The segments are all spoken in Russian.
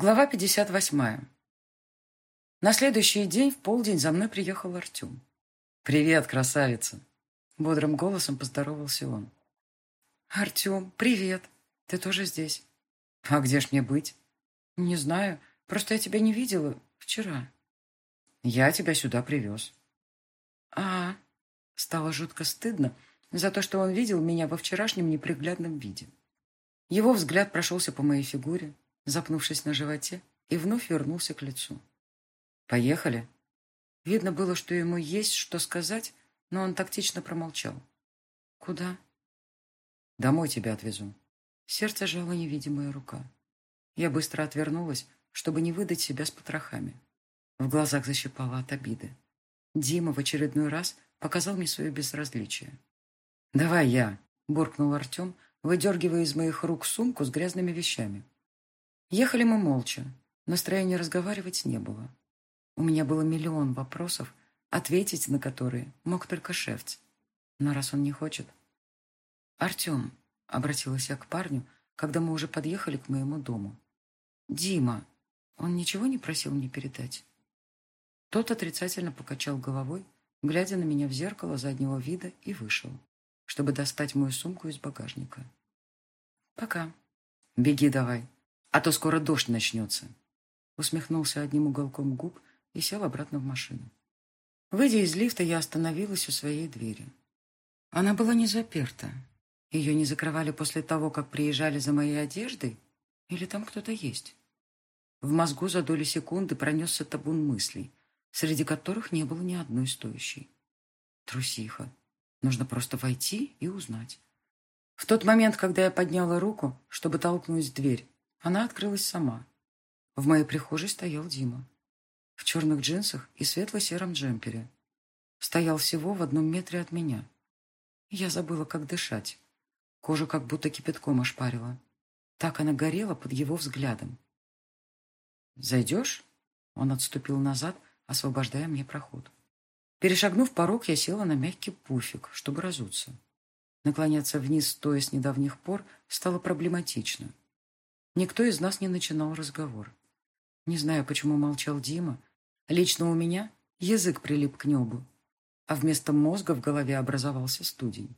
Глава 58. На следующий день в полдень за мной приехал Артем. «Привет, красавица!» Бодрым голосом поздоровался он. «Артем, привет! Ты тоже здесь?» «А где ж мне быть?» «Не знаю. Просто я тебя не видела вчера». «Я тебя сюда привез». «А...» Стало жутко стыдно за то, что он видел меня во вчерашнем неприглядном виде. Его взгляд прошелся по моей фигуре, запнувшись на животе, и вновь вернулся к лицу. «Поехали?» Видно было, что ему есть что сказать, но он тактично промолчал. «Куда?» «Домой тебя отвезу». Сердце жало невидимая рука. Я быстро отвернулась, чтобы не выдать себя с потрохами. В глазах защипала от обиды. Дима в очередной раз показал мне свое безразличие. «Давай я», — буркнул Артем, выдергивая из моих рук сумку с грязными вещами. Ехали мы молча. Настроения разговаривать не было. У меня было миллион вопросов, ответить на которые мог только Шефц. Но раз он не хочет... «Артем», — обратилась я к парню, когда мы уже подъехали к моему дому. «Дима, он ничего не просил мне передать?» Тот отрицательно покачал головой, глядя на меня в зеркало заднего вида, и вышел, чтобы достать мою сумку из багажника. «Пока. Беги давай», а то скоро дождь начнется. Усмехнулся одним уголком губ и сел обратно в машину. Выйдя из лифта, я остановилась у своей двери. Она была не заперта. Ее не закрывали после того, как приезжали за моей одеждой? Или там кто-то есть? В мозгу за доли секунды пронесся табун мыслей, среди которых не было ни одной стоящей. Трусиха. Нужно просто войти и узнать. В тот момент, когда я подняла руку, чтобы толкнуть дверь, она открылась сама. В моей прихожей стоял Дима. В черных джинсах и светло-сером джемпере. Стоял всего в одном метре от меня. Я забыла, как дышать. Кожа как будто кипятком ошпарила. Так она горела под его взглядом. «Зайдешь?» Он отступил назад, освобождая мне проход. Перешагнув порог, я села на мягкий пуфик, чтобы разуться. Наклоняться вниз, стоя с недавних пор, стало проблематично. Никто из нас не начинал разговор. Не знаю, почему молчал Дима. Лично у меня язык прилип к небу, а вместо мозга в голове образовался студень.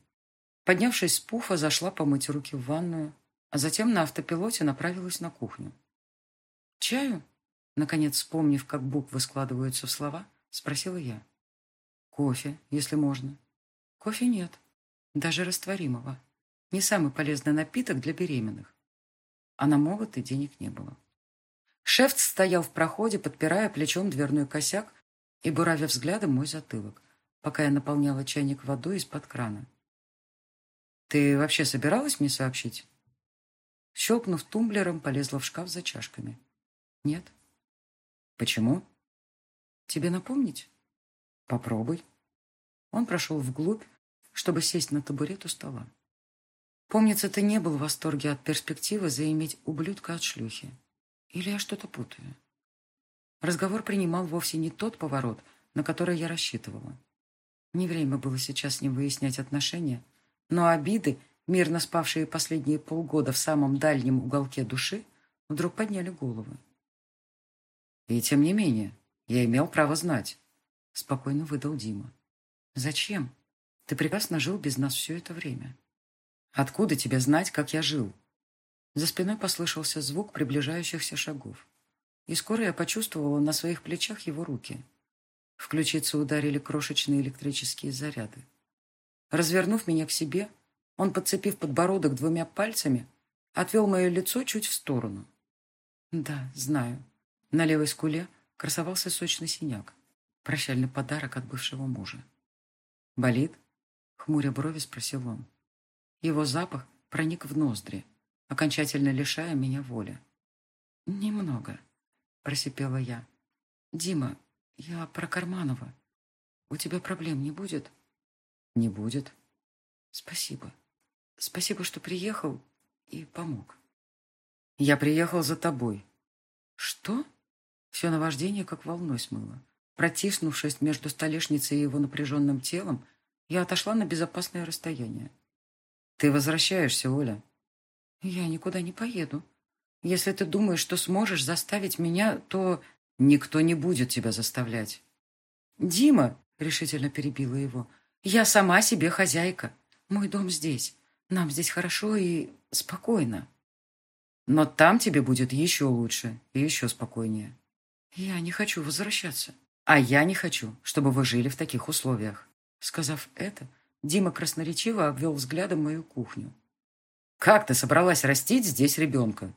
Поднявшись с пуфа, зашла помыть руки в ванную, а затем на автопилоте направилась на кухню. «Чаю?» Наконец, вспомнив, как буквы складываются в слова, спросила я. «Кофе, если можно». «Кофе нет. Даже растворимого. Не самый полезный напиток для беременных а на молот и денег не было. Шеф стоял в проходе, подпирая плечом дверной косяк и буравя взглядом мой затылок, пока я наполняла чайник водой из-под крана. «Ты вообще собиралась мне сообщить?» Щелкнув тумблером, полезла в шкаф за чашками. «Нет». «Почему?» «Тебе напомнить?» «Попробуй». Он прошел вглубь, чтобы сесть на табурет у стола. Помнится, ты не был в восторге от перспективы заиметь ублюдка от шлюхи. Или я что-то путаю? Разговор принимал вовсе не тот поворот, на который я рассчитывала. Не время было сейчас с ним выяснять отношения, но обиды, мирно спавшие последние полгода в самом дальнем уголке души, вдруг подняли головы. «И тем не менее, я имел право знать», — спокойно выдал Дима. «Зачем? Ты прекрасно жил без нас все это время». Откуда тебе знать, как я жил?» За спиной послышался звук приближающихся шагов. И скоро я почувствовала на своих плечах его руки. В ключицы ударили крошечные электрические заряды. Развернув меня к себе, он, подцепив подбородок двумя пальцами, отвел мое лицо чуть в сторону. Да, знаю. На левой скуле красовался сочный синяк. Прощальный подарок от бывшего мужа. «Болит?» — хмуря брови спросил он. Его запах проник в ноздри, окончательно лишая меня воли. «Немного», — просипела я. «Дима, я про Карманова. У тебя проблем не будет?» «Не будет». «Спасибо. Спасибо, что приехал и помог». «Я приехал за тобой». «Что?» Все наваждение как волной смыло. Протиснувшись между столешницей и его напряженным телом, я отошла на безопасное расстояние. «Ты возвращаешься, Оля?» «Я никуда не поеду». Если ты думаешь, что сможешь заставить меня, то никто не будет тебя заставлять. Дима, решительно перебила его, я сама себе хозяйка. Мой дом здесь. Нам здесь хорошо и спокойно. Но там тебе будет еще лучше и еще спокойнее. Я не хочу возвращаться. А я не хочу, чтобы вы жили в таких условиях. Сказав это, Дима красноречиво обвел взглядом мою кухню. Как ты собралась растить здесь ребенка?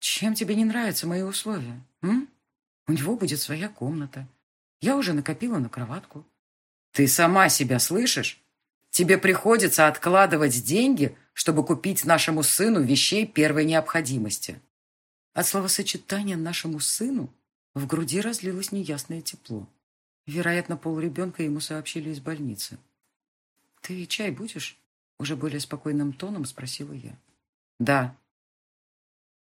Чем тебе не нравятся мои условия? М? У него будет своя комната. Я уже накопила на кроватку. Ты сама себя слышишь? Тебе приходится откладывать деньги, чтобы купить нашему сыну вещей первой необходимости. От словосочетания «нашему сыну» в груди разлилось неясное тепло. Вероятно, пол ребенка ему сообщили из больницы. «Ты чай будешь?» Уже более спокойным тоном спросила я. «Да».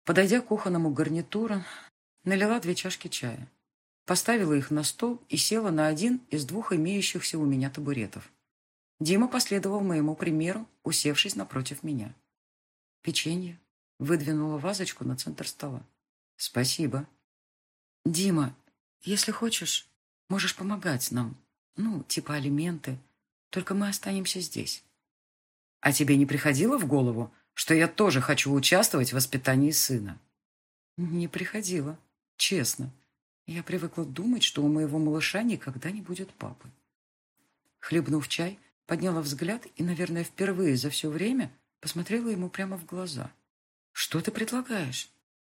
Подойдя к кухонному гарнитуру, налила две чашки чая, поставила их на стол и села на один из двух имеющихся у меня табуретов. Дима последовал моему примеру, усевшись напротив меня. «Печенье?» — выдвинула вазочку на центр стола. «Спасибо». «Дима, если хочешь, можешь помогать нам. Ну, типа алименты. Только мы останемся здесь». «А тебе не приходило в голову, что я тоже хочу участвовать в воспитании сына?» «Не приходило, честно. Я привыкла думать, что у моего малыша никогда не будет папы». Хлебнув чай, подняла взгляд и, наверное, впервые за все время посмотрела ему прямо в глаза. «Что ты предлагаешь?»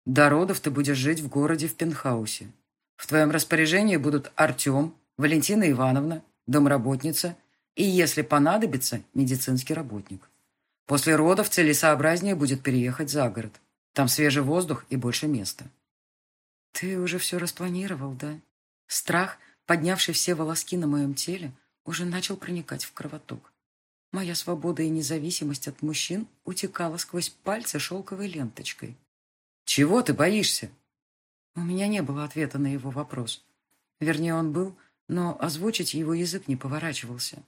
«До родов ты будешь жить в городе в пентхаусе. В твоем распоряжении будут Артем, Валентина Ивановна, домработница и, если понадобится, медицинский работник. После родов целесообразнее будет переехать за город. Там свежий воздух и больше места». «Ты уже все распланировал, да?» Страх, поднявший все волоски на моем теле, уже начал проникать в кровоток. Моя свобода и независимость от мужчин утекала сквозь пальцы шелковой ленточкой. «Чего ты боишься?» У меня не было ответа на его вопрос. Вернее, он был, но озвучить его язык не поворачивался.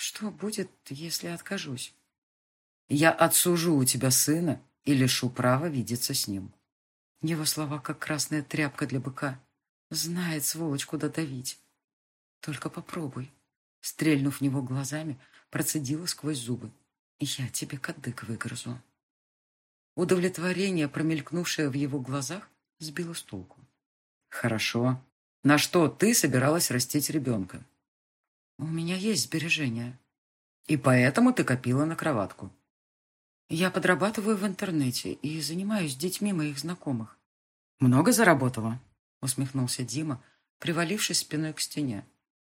«Что будет, если откажусь?» «Я отсужу у тебя сына и лишу права видеться с ним». Его слова, как красная тряпка для быка. Знает, сволочь, куда давить. Только попробуй. Стрельнув в него глазами, процедила сквозь зубы. «Я тебе кадык выгрызу». Удовлетворение, промелькнувшее в его глазах, сбило с толку. «Хорошо. На что ты собиралась растить ребенка?» «У меня есть сбережения». «И поэтому ты копила на кроватку?» «Я подрабатываю в интернете и занимаюсь детьми моих знакомых». «Много заработала?» усмехнулся Дима, привалившись спиной к стене.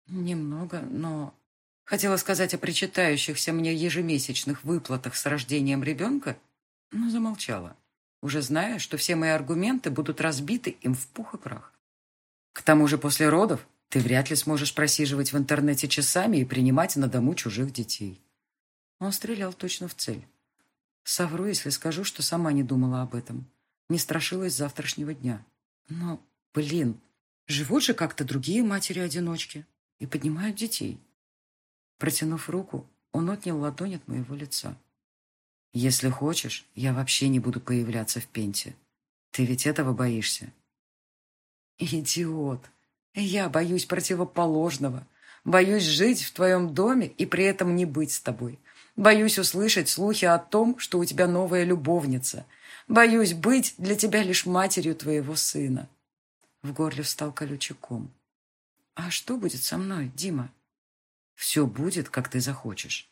Немного, но... Хотела сказать о причитающихся мне ежемесячных выплатах с рождением ребенка, но замолчала, уже зная, что все мои аргументы будут разбиты им в пух и прах. К тому же после родов ты вряд ли сможешь просиживать в интернете часами и принимать на дому чужих детей. Он стрелял точно в цель. Совру, если скажу, что сама не думала об этом. Не страшилась завтрашнего дня. Но, блин, живут же как-то другие матери-одиночки и поднимают детей. Протянув руку, он отнял ладонь от моего лица. «Если хочешь, я вообще не буду появляться в Пенте. Ты ведь этого боишься?» «Идиот! Я боюсь противоположного. Боюсь жить в твоем доме и при этом не быть с тобой. Боюсь услышать слухи о том, что у тебя новая любовница. Боюсь быть для тебя лишь матерью твоего сына». В горле встал колючий ком. «А что будет со мной, Дима?» «Все будет, как ты захочешь».